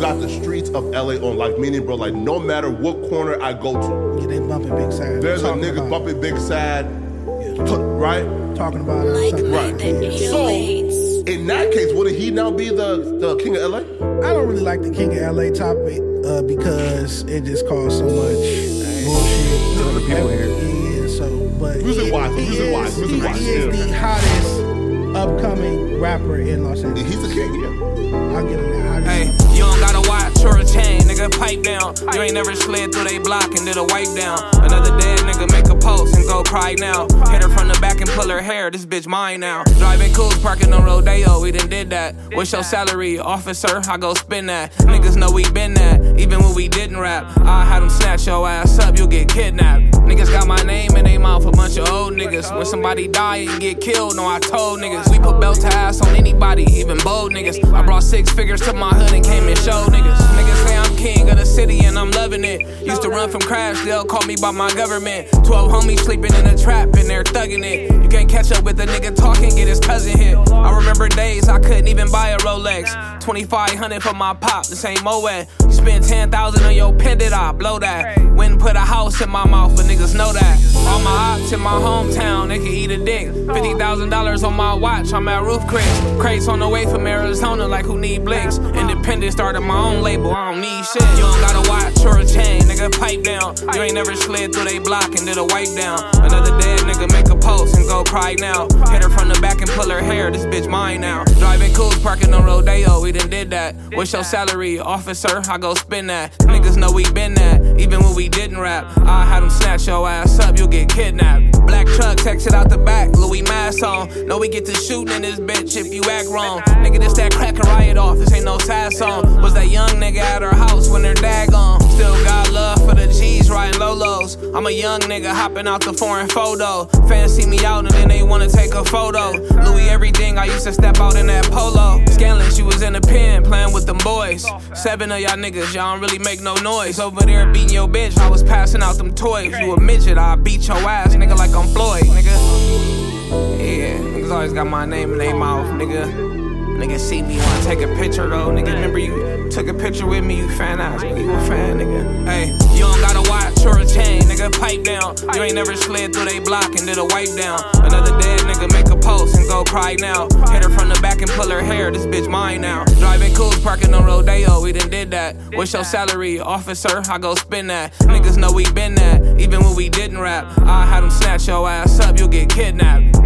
you got the streets of LA on. Like meaning, bro, like no matter what corner I go to, Yeah, they bumping Big Sad. there's a nigga about- bumping Big Sad, Yeah. t- right? talking about it. Like something me, like. So in that case, wouldn't he now be the the king of LA? I don't really like the King of LA topic uh, because it just caused so much bullshit. Other people here. Yeah, so but Music he- wise, he music is- wise, music he, wise, he is the hottest upcoming rapper in Los Angeles. He's the king, yeah. I'll give him You ain't never slid through they block and did a wipe down. Another dead nigga make a post and go cry now. Hit her from the back and pull her hair, this bitch mine now. Driving cools, parking on Rodeo, we done did that. What's your salary, officer? I go spin that. Niggas know we been that, even when we didn't rap. I snatch your ass up, you'll get kidnapped. Niggas got my name in they mouth, a bunch of old niggas. When somebody die and get killed, no, I told niggas. We put belt ass on anybody, even bold niggas. I brought six figures to my hood and came and showed niggas. Niggas say I'm king of the city and I'm loving it. Used to run from crash, they'll call me by my government. Twelve homies sleeping in a trap and they're thugging it. You can't catch up with a nigga talking, get his cousin hit. Remember days I couldn't even buy a Rolex. 2500 for my pop, this ain't Moet. You spend 10,000 on your pendant, I blow that. Wouldn't put a house in my mouth, but niggas know that. All my ops in my hometown, they can eat a dick. $50,000 on my watch, I'm at Roof Chris. Crates on the way from Arizona, like who need blicks. Independent, started my own label, I don't need shit. You don't got a watch or a chain, nigga, pipe down. You ain't never slid through they block and did a wipe down. Another dead nigga make a post and go cry now. Hit her from the back and did that. What's your salary, officer? I go spin that. Niggas know we been that, even when we didn't rap. I had them snatch your ass up, you'll get kidnapped. Black truck, text it out the back, Louis mask on. Know we get to shooting in this bitch if you act wrong. Nigga, this that crack a riot off, this ain't no sad song. Was that young nigga at her house when her dad gone? I'm a young nigga hopping out the foreign photo. Fans see me out and then they wanna take a photo. Louis everything, I used to step out in that polo. Scandalous, you was in the pen playing with them boys. Seven of y'all niggas, y'all don't really make no noise. Over there beating your bitch, I was passing out them toys. You a midget, I beat your ass, nigga, like I'm Floyd, nigga. Yeah, niggas always got my name in their mouth, nigga. Niggas see me, wanna take a picture though. Nigga, remember you took a picture with me, you fan ass, nigga, you a fan, nigga. Hey, you don't got a watch pipe down. You ain't never slid through they block and did a wipe down. Another dead nigga make a post and go cry now. Hit her from the back and pull her hair, this bitch mine now. Driving cools, parking on Rodeo, we done did that. What's your salary, officer? I go spin that. Niggas know we been that, even when we didn't rap. I had them snatch your ass up, you'll get kidnapped.